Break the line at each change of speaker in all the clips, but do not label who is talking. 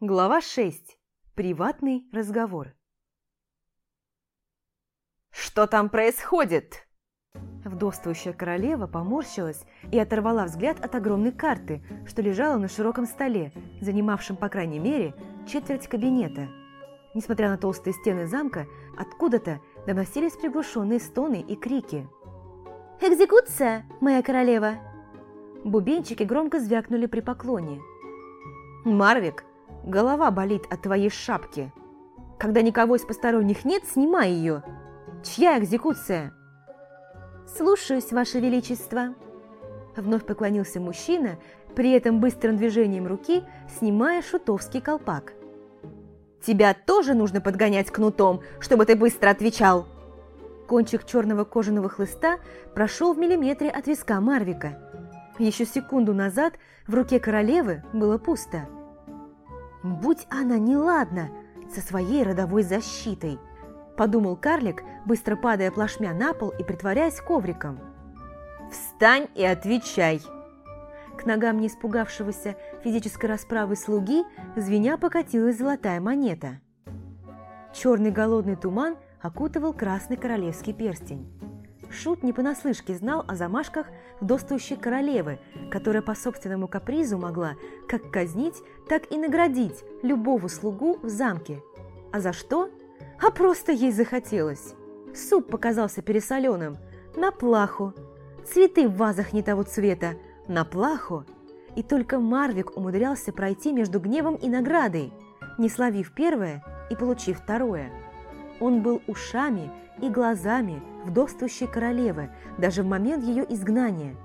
Глава 6. Приватный разговор.
«Что там происходит?»
Вдовствующая королева поморщилась и оторвала взгляд от огромной карты, что лежала на широком столе, занимавшем, по крайней мере, четверть кабинета. Несмотря на толстые стены замка, откуда-то доносились приглушенные стоны и крики.
«Экзекуция, моя королева!»
Бубенчики громко звякнули при поклоне. «Марвик, голова болит от твоей шапки. Когда никого из посторонних нет, снимай ее. Чья экзекуция?»
«Слушаюсь, Ваше Величество!»
Вновь поклонился мужчина, при этом быстрым движением руки снимая шутовский колпак.
«Тебя тоже нужно подгонять кнутом, чтобы ты быстро отвечал!»
Кончик черного кожаного хлыста прошел в миллиметре от виска Марвика. Еще секунду назад в руке королевы было пусто. «Будь она неладна со своей родовой защитой», – подумал карлик, быстро падая плашмя на пол и притворяясь ковриком.
«Встань и отвечай!»
К ногам не испугавшегося физической расправы слуги звеня покатилась золотая монета. Черный голодный туман окутывал красный королевский перстень. Шут не понаслышке знал о замашках вдостующей королевы, которая по собственному капризу могла как казнить, так и наградить любого слугу в замке. А за что? А просто ей захотелось. Суп показался пересоленым. На плаху. Цветы в вазах не того цвета. На плаху. И только Марвик умудрялся пройти между гневом и наградой, не словив первое и получив второе. Он был ушами и глазами вдовствующей королевы даже в момент ее изгнания.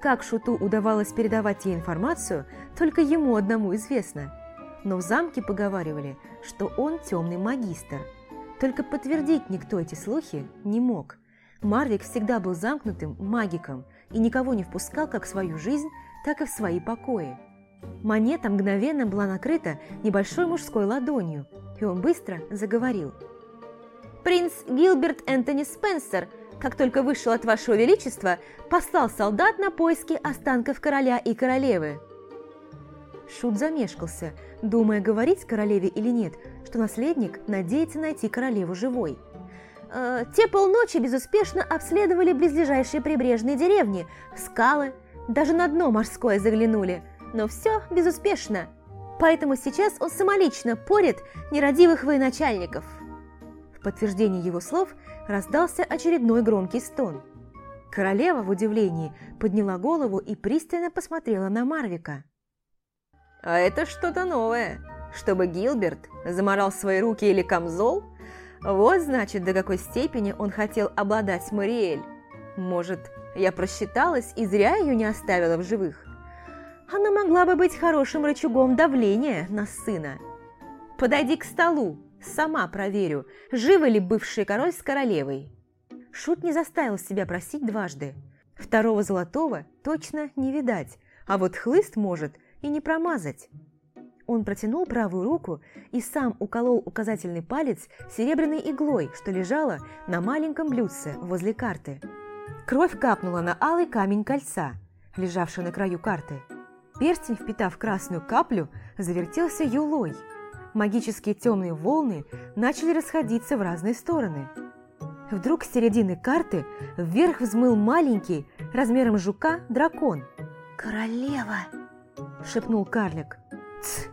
Как Шуту удавалось передавать ей информацию, только ему одному известно. Но в замке поговаривали, что он темный магистр. Только подтвердить никто эти слухи не мог. Марвик всегда был замкнутым магиком и никого не впускал как в свою жизнь, так и в свои покои. Монета мгновенно была накрыта небольшой мужской ладонью, и он быстро заговорил –
Принц Гилберт Энтони Спенсер, как только вышел от вашего величества, послал солдат на поиски останков короля и королевы.
Шут замешкался, думая, говорить королеве или нет, что наследник надеется найти королеву живой.
Э, те полночи безуспешно обследовали близлежащие прибрежные деревни, скалы, даже на дно морское заглянули, но все безуспешно. Поэтому сейчас он самолично порит нерадивых военачальников
подтверждение его слов раздался очередной громкий стон. Королева в удивлении подняла голову и пристально посмотрела на Марвика.
«А это что-то новое. Чтобы Гилберт заморал свои руки или камзол? Вот, значит, до какой степени он хотел обладать Мариэль. Может, я просчиталась и зря ее не оставила в живых? Она могла бы быть хорошим рычагом давления на сына. Подойди к столу, Сама проверю, живы ли бывший король с королевой.
Шут не заставил себя просить дважды. Второго золотого точно не видать, а вот хлыст может и не промазать. Он протянул правую руку и сам уколол указательный палец серебряной иглой, что лежала на маленьком блюдце возле карты. Кровь капнула на алый камень кольца, лежавший на краю карты. Перстень, впитав красную каплю, завертелся юлой – магические темные волны начали расходиться в разные стороны. Вдруг с середины карты вверх взмыл маленький, размером жука, дракон.
«Королева!»
– шепнул карлик. «Тсс!»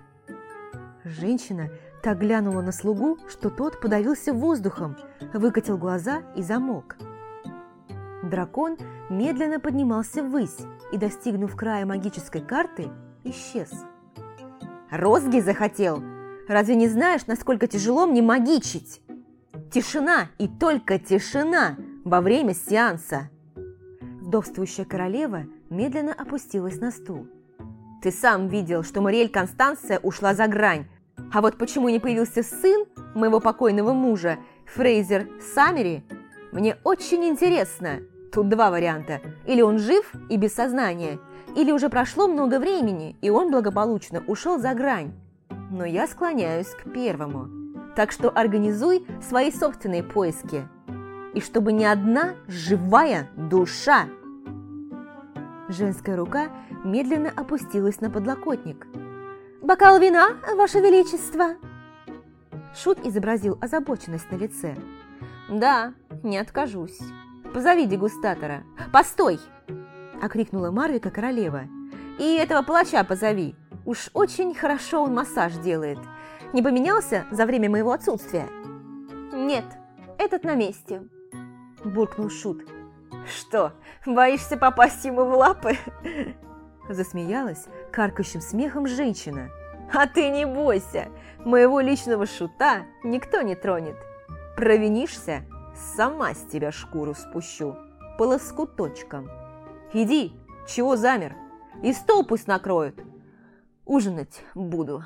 Женщина так глянула на слугу, что тот подавился воздухом, выкатил глаза и замолк. Дракон медленно поднимался ввысь и, достигнув края магической карты, исчез.
«Розги захотел!» Разве не знаешь, насколько тяжело мне магичить? Тишина и только тишина во время сеанса.
Вдовствующая королева медленно опустилась на стул.
Ты сам видел, что Мариэль Констанция ушла за грань. А вот почему не появился сын моего покойного мужа, Фрейзер Саммери, мне очень интересно. Тут два варианта. Или он жив и без сознания, или уже прошло много времени, и он благополучно ушел за грань но я склоняюсь к первому. Так что организуй свои собственные поиски. И чтобы ни одна живая душа.
Женская рука медленно опустилась на подлокотник.
Бокал вина, Ваше Величество!»
Шут изобразил озабоченность на лице.
«Да, не откажусь. Позови дегустатора. Постой!» – окрикнула Марвика королева. «И этого палача позови. Уж очень хорошо он массаж делает. Не поменялся за время моего отсутствия?»
«Нет, этот на месте», –
буркнул Шут. «Что, боишься попасть ему в лапы?» Засмеялась каркающим смехом женщина. «А ты не бойся, моего личного шута никто не тронет. Провинишься, сама с тебя шкуру спущу, по лоскуточкам. Иди, чего замер, и стол пусть накроют. Ужинать буду».